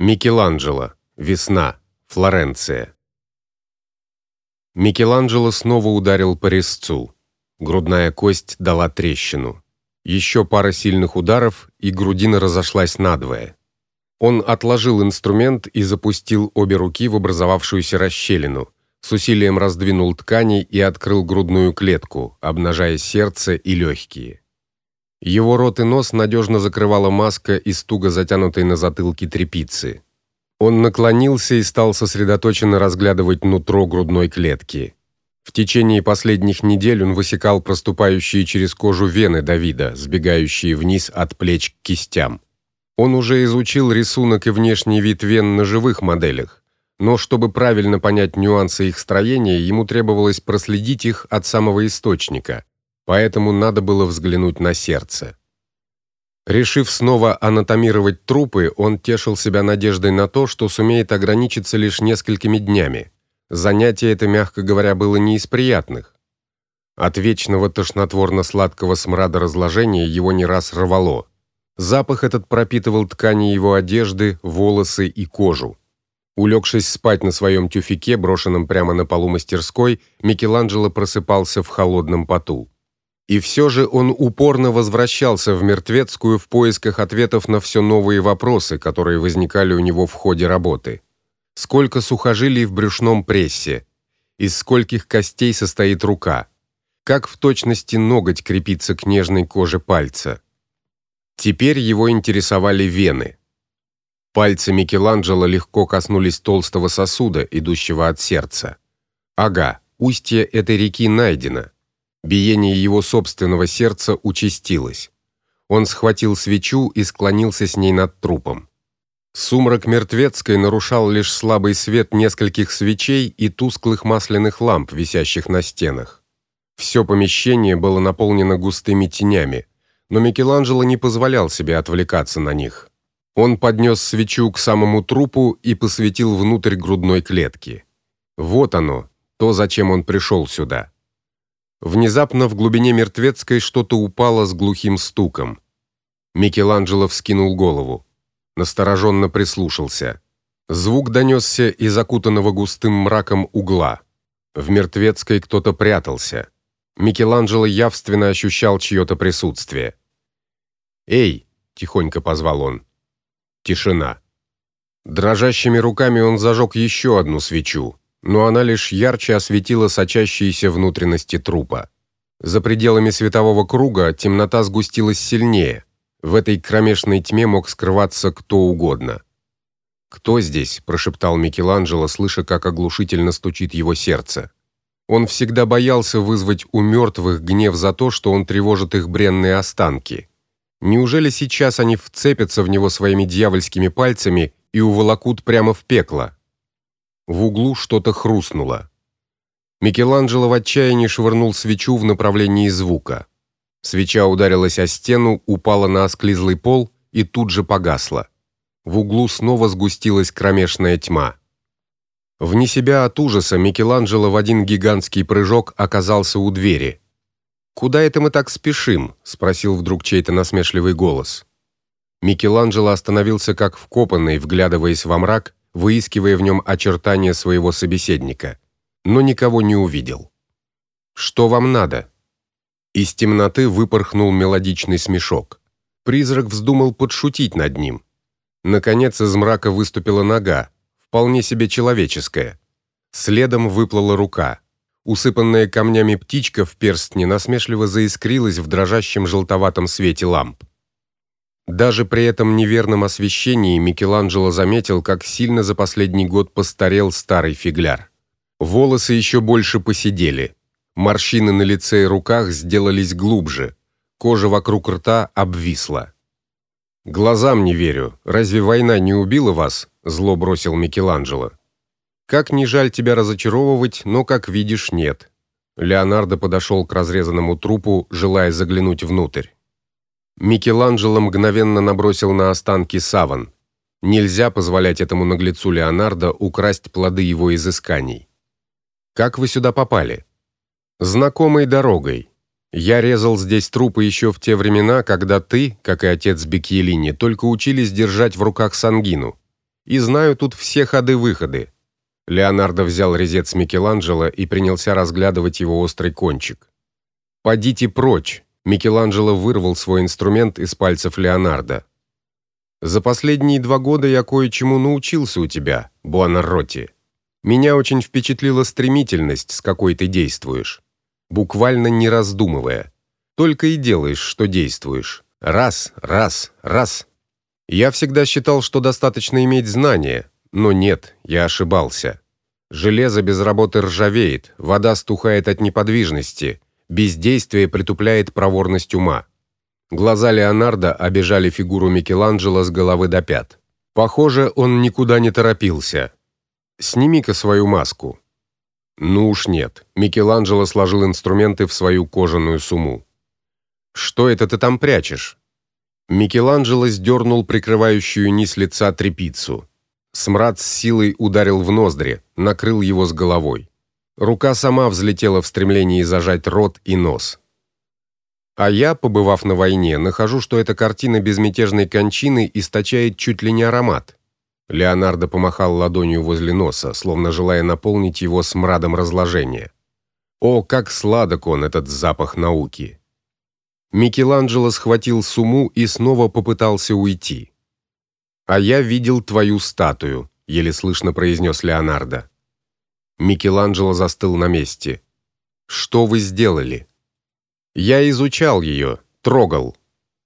Микеланджело. Весна. Флоренция. Микеланджело снова ударил по резцу. Грудная кость дала трещину. Еще пара сильных ударов, и грудина разошлась надвое. Он отложил инструмент и запустил обе руки в образовавшуюся расщелину. С усилием раздвинул ткани и открыл грудную клетку, обнажая сердце и легкие. Его рот и нос надежно закрывала маска из туго затянутой на затылке тряпицы. Он наклонился и стал сосредоточенно разглядывать нутро грудной клетки. В течение последних недель он высекал проступающие через кожу вены Давида, сбегающие вниз от плеч к кистям. Он уже изучил рисунок и внешний вид вен на живых моделях, но чтобы правильно понять нюансы их строения, ему требовалось проследить их от самого источника. Поэтому надо было взглянуть на сердце. Решив снова анатомировать трупы, он тешил себя надеждой на то, что сумеет ограничиться лишь несколькими днями. Занятие это, мягко говоря, было не из приятных. От вечного тошнотворно-сладкого смрада разложения его не раз рвало. Запах этот пропитывал ткани его одежды, волосы и кожу. Улегшись спать на своем тюфике, брошенном прямо на полу мастерской, Микеланджело просыпался в холодном поту. И все же он упорно возвращался в мертвецкую в поисках ответов на все новые вопросы, которые возникали у него в ходе работы. Сколько сухожилий в брюшном прессе? Из скольких костей состоит рука? Как в точности ноготь крепится к нежной коже пальца? Теперь его интересовали вены. Пальцы Микеланджело легко коснулись толстого сосуда, идущего от сердца. Ага, устье этой реки найдено. Биение его собственного сердца участилось. Он схватил свечу и склонился с ней над трупом. Сумрак мертвецкой нарушал лишь слабый свет нескольких свечей и тусклых масляных ламп, висящих на стенах. Все помещение было наполнено густыми тенями, но Микеланджело не позволял себе отвлекаться на них. Он поднес свечу к самому трупу и посветил внутрь грудной клетки. Вот оно, то, зачем он пришел сюда. Внезапно в глубине мертвецкой что-то упало с глухим стуком. Микеланджело вскинул голову, настороженно прислушался. Звук донесся из закутанного густым мраком угла. В мертвецкой кто-то прятался. Микеланджело явственно ощущал чье-то присутствие. "Эй!" тихонько позвал он. Тишина. Дрожащими руками он зажег еще одну свечу но она лишь ярче осветила сочащиеся внутренности трупа. За пределами светового круга темнота сгустилась сильнее. В этой кромешной тьме мог скрываться кто угодно. "Кто здесь?" прошептал Микеланджело, слыша, как оглушительно стучит его сердце. Он всегда боялся вызвать у мертвых гнев за то, что он тревожит их бренные останки. Неужели сейчас они вцепятся в него своими дьявольскими пальцами и уволокут прямо в пекло? В углу что-то хрустнуло. Микеланджело в отчаянии швырнул свечу в направлении звука. Свеча ударилась о стену, упала на осклизлый пол и тут же погасла. В углу снова сгустилась кромешная тьма. Вне себя от ужаса Микеланджело в один гигантский прыжок оказался у двери. Куда это мы так спешим? спросил вдруг чей-то насмешливый голос. Микеланджело остановился как вкопанный, вглядываясь во мрак выискивая в нем очертания своего собеседника, но никого не увидел. Что вам надо? Из темноты выпорхнул мелодичный смешок. Призрак вздумал подшутить над ним. Наконец из мрака выступила нога, вполне себе человеческая. Следом выплыла рука. Усыпанная камнями птичка в перстне насмешливо заискрилась в дрожащем желтоватом свете ламп. Даже при этом неверном освещении Микеланджело заметил, как сильно за последний год постарел старый фигляр. Волосы еще больше поседели. Морщины на лице и руках сделались глубже. Кожа вокруг рта обвисла. Глазам не верю. Разве война не убила вас? зло бросил Микеланджело. Как не жаль тебя разочаровывать, но как видишь, нет. Леонардо подошел к разрезанному трупу, желая заглянуть внутрь. Микеланджело мгновенно набросил на останки саван. Нельзя позволять этому наглецу Леонардо украсть плоды его изысканий. Как вы сюда попали? Знакомой дорогой. Я резал здесь трупы еще в те времена, когда ты, как и отец Бекьелини, только учились держать в руках сангину. и знаю тут все ходы-выходы. Леонардо взял резец Микеланджело и принялся разглядывать его острый кончик. "Подите прочь", Микеланджело вырвал свой инструмент из пальцев Леонардо. "За последние два года я кое-чему научился у тебя, Буонаротти. Меня очень впечатлила стремительность, с какой ты действуешь, буквально не раздумывая. Только и делаешь, что действуешь. Раз, раз, раз. Я всегда считал, что достаточно иметь знания, но нет, я ошибался. Железо без работы ржавеет, вода стухает от неподвижности, бездействие притупляет проворность ума. Глаза Леонардо обежали фигуру Микеланджело с головы до пят. Похоже, он никуда не торопился. Сними-ка свою маску. Ну уж нет. Микеланджело сложил инструменты в свою кожаную сумму. Что это ты там прячешь? Микеланджело сдернул прикрывающую низ лица тряпицу. Смрад с силой ударил в ноздри, накрыл его с головой. Рука сама взлетела в стремлении зажать рот и нос. А я, побывав на войне, нахожу, что эта картина безмятежной кончины источает чуть ли не аромат. Леонардо помахал ладонью возле носа, словно желая наполнить его смрадом разложения. О, как сладок он этот запах науки. Микеланджело схватил сумму и снова попытался уйти. А я видел твою статую, еле слышно произнес Леонардо. Микеланджело застыл на месте. Что вы сделали? Я изучал ее, трогал.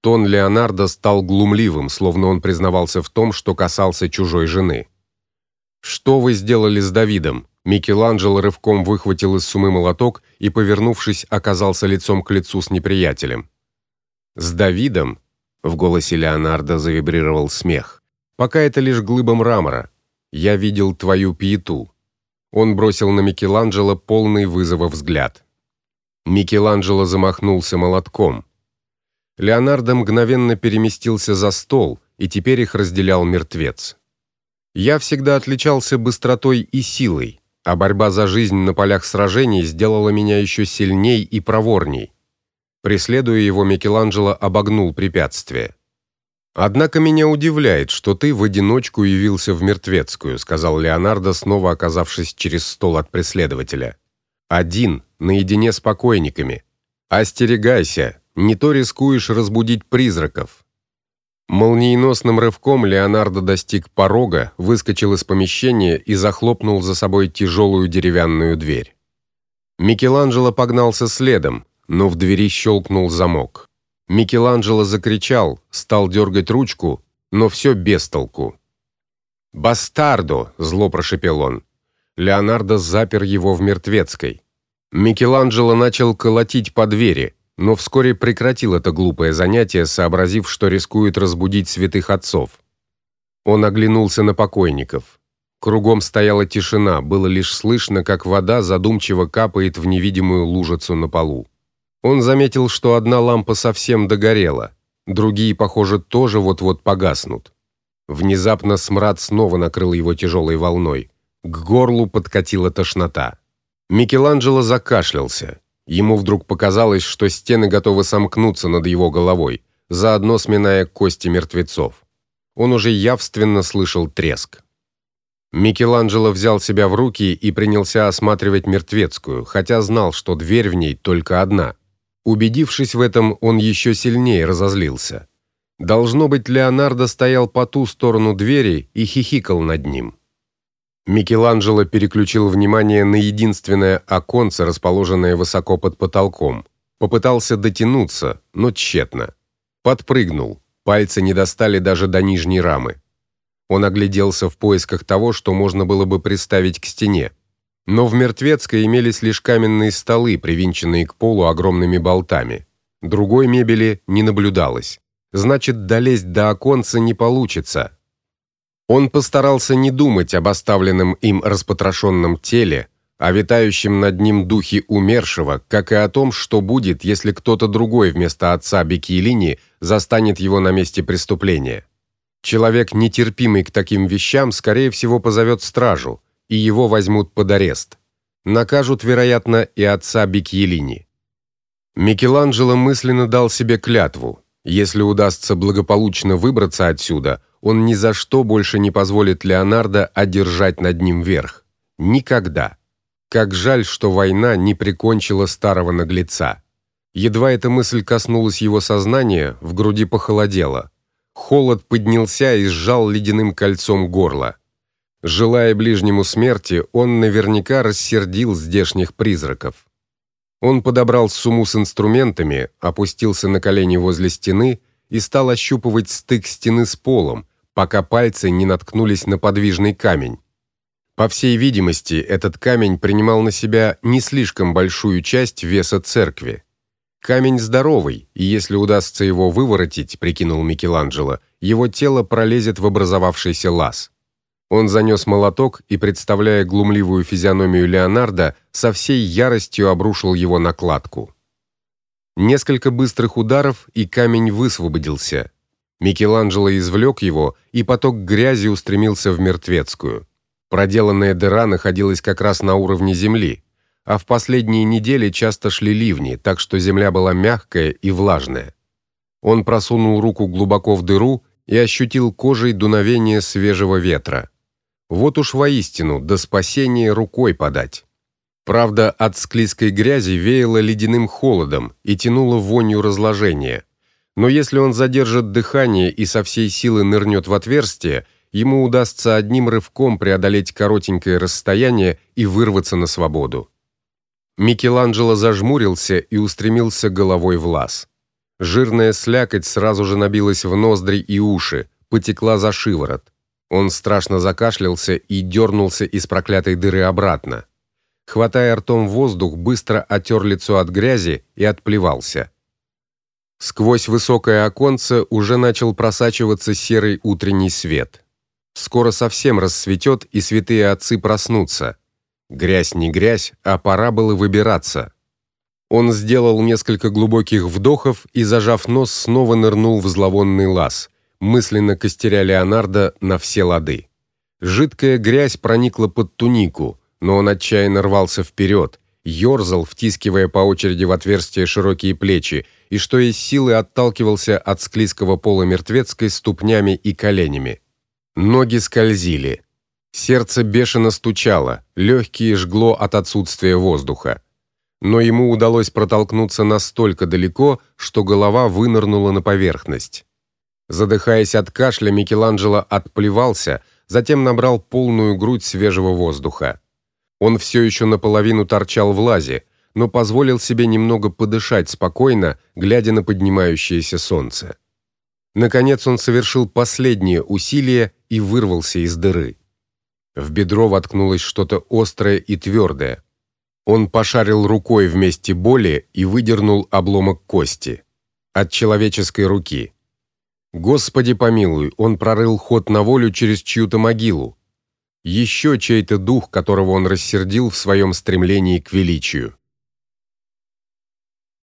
Тон Леонардо стал глумливым, словно он признавался в том, что касался чужой жены. Что вы сделали с Давидом? Микеланджело рывком выхватил из сумы молоток и, повернувшись, оказался лицом к лицу с неприятелем. С Давидом в голосе Леонардо завибрировал смех. Пока это лишь глыба мрамора. Я видел твою пиету. Он бросил на Микеланджело полный вызова взгляд. Микеланджело замахнулся молотком. Леонардо мгновенно переместился за стол, и теперь их разделял мертвец. Я всегда отличался быстротой и силой а борьба за жизнь на полях сражений сделала меня еще сильней и проворней. Преследуя его, Микеланджело обогнул препятствие. Однако меня удивляет, что ты в одиночку явился в мертвецкую, сказал Леонардо, снова оказавшись через стол от преследователя. Один, наедине с покойниками. Остерегайся, не то рискуешь разбудить призраков. Молниеносным рывком Леонардо достиг порога, выскочил из помещения и захлопнул за собой тяжелую деревянную дверь. Микеланджело погнался следом, но в двери щелкнул замок. Микеланджело закричал, стал дергать ручку, но все без толку. "Бастардо", зло прошипел он. Леонардо запер его в мертвецкой. Микеланджело начал колотить по двери но вскоре прекратил это глупое занятие, сообразив, что рискует разбудить святых отцов. Он оглянулся на покойников. Кругом стояла тишина, было лишь слышно, как вода задумчиво капает в невидимую лужицу на полу. Он заметил, что одна лампа совсем догорела, другие, похоже, тоже вот-вот погаснут. Внезапно смрад снова накрыл его тяжелой волной. К горлу подкатила тошнота. Микеланджело закашлялся. Ему вдруг показалось, что стены готовы сомкнуться над его головой, заодно сминая кости мертвецов. Он уже явственно слышал треск. Микеланджело взял себя в руки и принялся осматривать мертвецкую, хотя знал, что дверь в ней только одна. Убедившись в этом, он еще сильнее разозлился. Должно быть, Леонардо стоял по ту сторону двери и хихикал над ним. Микеланджело переключил внимание на единственное оконце, расположенное высоко под потолком. Попытался дотянуться, но тщетно. Подпрыгнул. Пальцы не достали даже до нижней рамы. Он огляделся в поисках того, что можно было бы приставить к стене. Но в мертвецкой имелись лишь каменные столы, привинченные к полу огромными болтами. Другой мебели не наблюдалось. Значит, долезть до оконца не получится, он постарался не думать об оставленном им распотрошенном теле, о витающем над ним духе умершего, как и о том, что будет, если кто-то другой вместо отца Бекилини застанет его на месте преступления. Человек, нетерпимый к таким вещам, скорее всего, позовет стражу, и его возьмут под арест. Накажут, вероятно, и отца Бекилини. Микеланджело мысленно дал себе клятву: если удастся благополучно выбраться отсюда, он ни за что больше не позволит Леонардо одержать над ним верх. Никогда. Как жаль, что война не прикончила старого наглеца. Едва эта мысль коснулась его сознания, в груди похолодело. Холод поднялся и сжал ледяным кольцом горло. Желая ближнему смерти, он наверняка рассердил здешних призраков. Он подобрал сумму с инструментами, опустился на колени возле стены и стал ощупывать стык стены с полом, пока пальцы не наткнулись на подвижный камень. По всей видимости, этот камень принимал на себя не слишком большую часть веса церкви. Камень здоровый, и если удастся его выворотить, прикинул Микеланджело, его тело пролезет в образовавшийся лаз. Он занёс молоток и, представляя глумливую физиономию Леонардо, со всей яростью обрушил его на кладку. Несколько быстрых ударов, и камень высвободился. Микеланджело извлек его, и поток грязи устремился в мертвецкую. Проделанная дыра находилась как раз на уровне земли, а в последние недели часто шли ливни, так что земля была мягкая и влажная. Он просунул руку глубоко в дыру и ощутил кожей дуновение свежего ветра. Вот уж воистину до спасения рукой подать. Правда, от склизкой грязи веяло ледяным холодом и тянуло вонью разложения. Но если он задержит дыхание и со всей силы нырнет в отверстие, ему удастся одним рывком преодолеть коротенькое расстояние и вырваться на свободу. Микеланджело зажмурился и устремился головой в лаз. Жирная слякоть сразу же набилась в ноздри и уши, потекла за шиворот. Он страшно закашлялся и дернулся из проклятой дыры обратно. Хватая ртом воздух, быстро оттер лицо от грязи и отплевался. Сквозь высокое оконце уже начал просачиваться серый утренний свет. Скоро совсем рассветет, и святые отцы проснутся. Грязь не грязь, а пора было выбираться. Он сделал несколько глубоких вдохов и, зажав нос, снова нырнул в зловонный лаз, мысленно костеря Леонардо на все лады. Жидкая грязь проникла под тунику, но он отчаянно рвался вперед, ерзал, втискивая по очереди в отверстия широкие плечи, и что из силы отталкивался от склизкого пола мертвецкой ступнями и коленями. Ноги скользили. Сердце бешено стучало, легкие жгло от отсутствия воздуха. Но ему удалось протолкнуться настолько далеко, что голова вынырнула на поверхность. Задыхаясь от кашля, Микеланджело отплевался, затем набрал полную грудь свежего воздуха. Он все еще наполовину торчал в лазе, но позволил себе немного подышать спокойно, глядя на поднимающееся солнце. Наконец он совершил последнее усилие и вырвался из дыры. В бедро воткнулось что-то острое и твердое. Он пошарил рукой в месте боли и выдернул обломок кости от человеческой руки. Господи помилуй, он прорыл ход на волю через чью-то могилу. Еще чей-то дух, которого он рассердил в своем стремлении к величию.